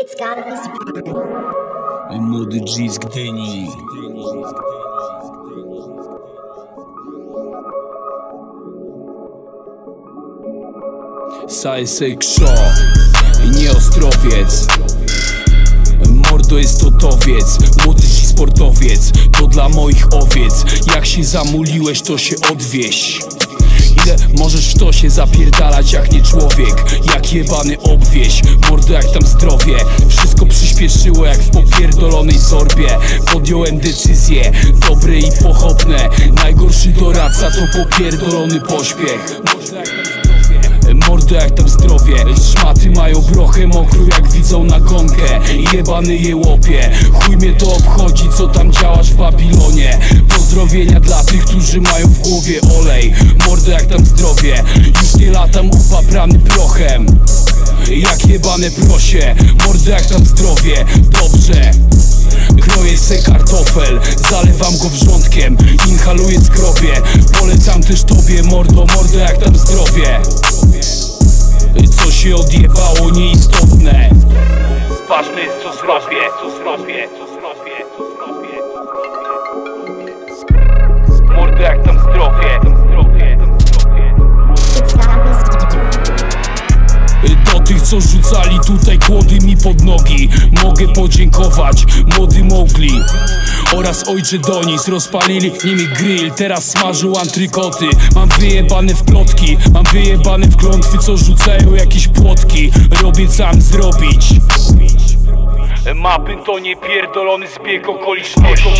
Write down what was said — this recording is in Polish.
It's gotta be some Młody G z Gdyni. Sajsej Krzo Nie Ostrowiec. Mordo jest to towiec Młody G sportowiec. To dla moich owiec. Jak się zamuliłeś to się odwieź możesz w to się zapierdalać jak nie człowiek. Jak jebany obwieś Mordo jak tam zdrowie. Wszystko przyspieszyło jak w popierdolonej zorbie. Podjąłem decyzje Dobre i pochopne. Najgorszy doradca to popierdolony pośpiech. Mordo jak tam zdrowie. Szmaty mają brochę mokrą jak widzą nagonkę Jebany je łopie. Chuj mnie to obchodzi co tam działasz w Babilonie Pozdrowienia dla tych, którzy mają w głowie olej. Mordo jak tam zdrowie? Już nie latam upaprany prochem. Jak jebane prosie? Mordo jak tam zdrowie? Dobrze. Kroję se kartofel Zalewam go wrzątkiem. Inhaluję skrobię Polecam też tobie mordo Mordo jak tam zdrowie. Co się odjebało nieistotne. Ważne jest co zrobię Co zrobię Co zrobię some Do tych co rzucali tutaj kłody mi pod nogi Mogę podziękować młody mogli. Oraz ojcze Donis Rozpalili nimi grill, teraz smażył antrykoty. Mam wyjebane w plotki, mam wyjebane w klątwy Co rzucają jakieś płotki. Robię mam zrobić. Mapy to nie pierdolony zbieg okoliczności